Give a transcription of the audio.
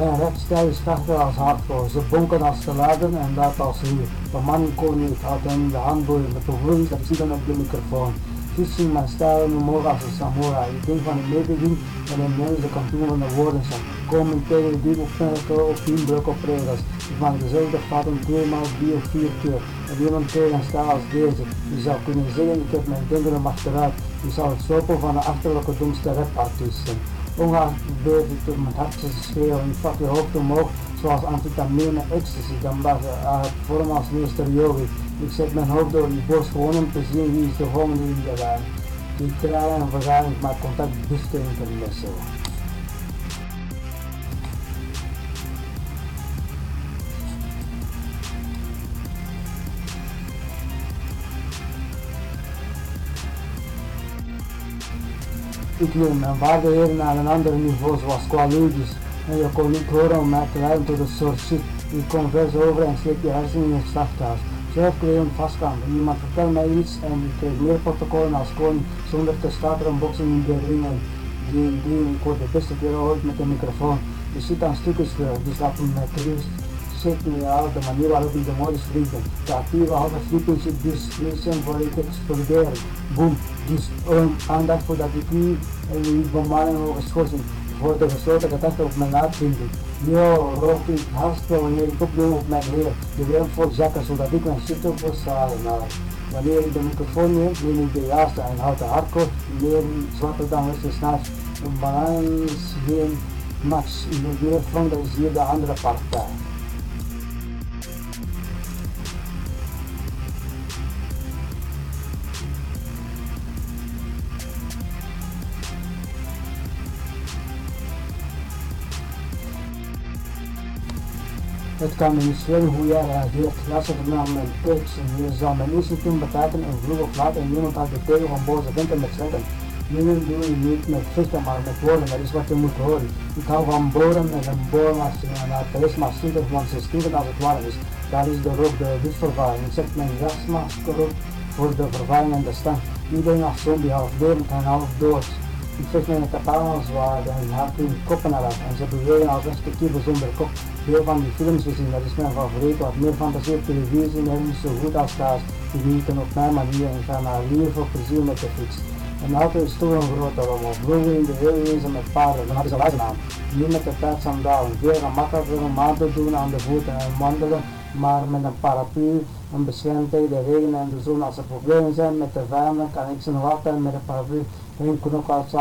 Mijn rechtsstijl is krachtiger als hardcore. Ze bonken als geladen en dat als ruw. De man kon niet, had hem de handboeien met de zie dan op de microfoon. Vissen mijn stijl en omhoog als een samurai. Ik denk van de mededing en de mensen kan doen van de woorden zijn. Commenteren die opmerken op tien brok op regels. Ik maak dezelfde fouten tweemaal, drie of vier keer. En iemand tegen een als deze. Je zou kunnen zeggen, ik heb mijn denken achteruit. Je zou het stoppen van de achterlijke domste rapartiesten. Ongeacht ik mijn hart te schreeuwen. Ik vat je hoofd omhoog zoals amfetamine ecstasy. Dan was het vorm als meester yogi. Ik zet mijn hoofd door die borst gewoon om te zien wie is de volgende in de rij. Die kraaien en vergadering maakt contact dichter intermezzo. Ik wil mijn waarde naar een ander niveau zoals qua. En je kon niet horen om mij te leiden tot een soort shit. Je kon vers over en sleep je hersenen in het slachthuis. Zelf kreeg een vastkant. Iemand vertelde mij iets en ik kreeg meer protocollen als koning zonder te starten boksen in de ringen. Die, die, ik word de beste keer ooit met een microfoon. Je zit aan stukjes veel, dus laat me met. Zet me uit de manier waarop ik de mooie vrienden. De actieve lezen voor ik exploderen. Boom, dus um, aandacht voor dat ik niet bemanning over schorsing voor de gesloten gedachte op mijn uitvinding. Yo, rook ik hartstikke wanneer ik opneem op mijn heer. De wereld vol zakken zodat ik mijn shit op. Nou, wanneer ik de microfoon neem, neem ik de juiste en houd de hardcore meer zwakker dan westen s'nachts. Een balans geen max. In de weerfront is hier de andere partij. Het kan niet schelen hoe jij reageert. Luister naar mijn en je zal mijn instincten bekijken en vroeg of laat en iemand uit de tegen van boze venten met zeggen. Dingen doe je niet met vechten, maar met woorden, dat is wat je moet horen. Ik hou van boren en een boormachine en het charisma stinkt, want ze stinken als het warm is. Dat is de rook, de witvervaring. Ik zet mijn gasmasker op voor de vervaring en de stank. Iedereen als zombie, half levend en half dood. Ik met een katana zwaard en haak hun koppen eraf en ze bewegen als een stukje zonder kop. Veel van die films gezien, dat is mijn favoriet. Wat meer fantasie op televisie en niet zo goed als thuis. Die genieten op mijn manier en gaan naar lief voor plezier met de fiets. En altijd is toch een grote rommel. Vroeger in de hele wezen met paarden, dan hadden ze wijze aan. Nu met de tijd sandalen. Veel gemakkelijker om aan te doen aan de voeten en wandelen, maar met een paraplu, een bescherming tegen de regen en de zon. Als er problemen zijn met de vijanden, kan ik ze nog altijd met een paraplu um que no qual se.